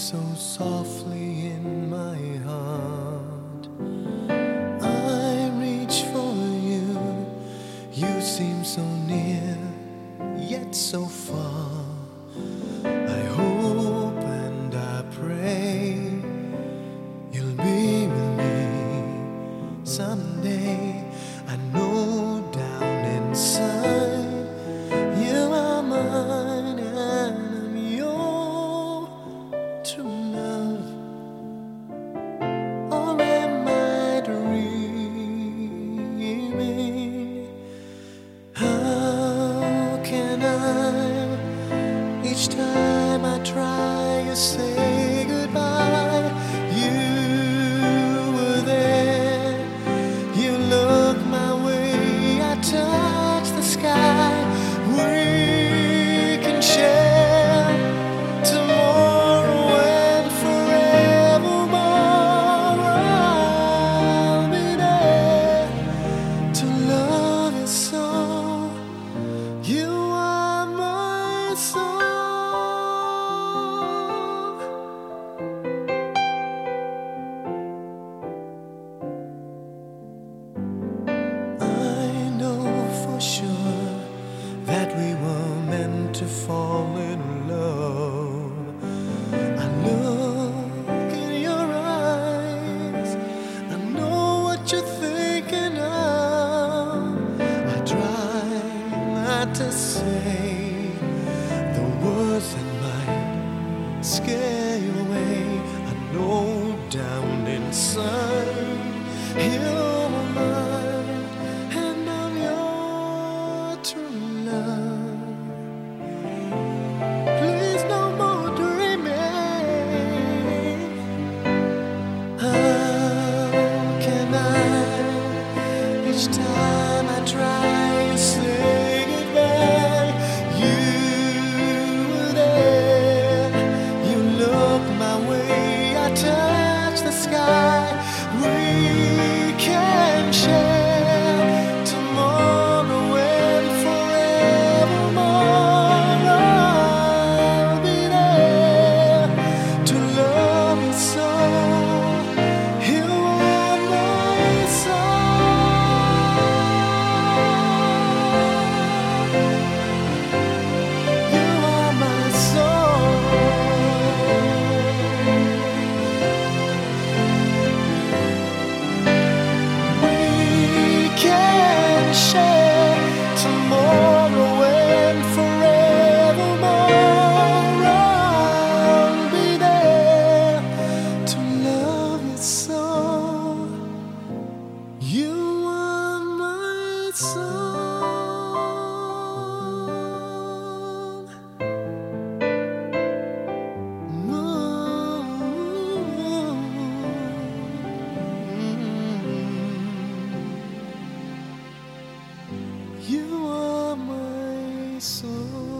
so softly in my heart. I reach for you, you seem so near, yet so far. Each time I try, to say. to say the words that might scare you away. I know down inside you're mine, and I'm your true love. Please no more dreaming. How can I each time I try? You are my soul.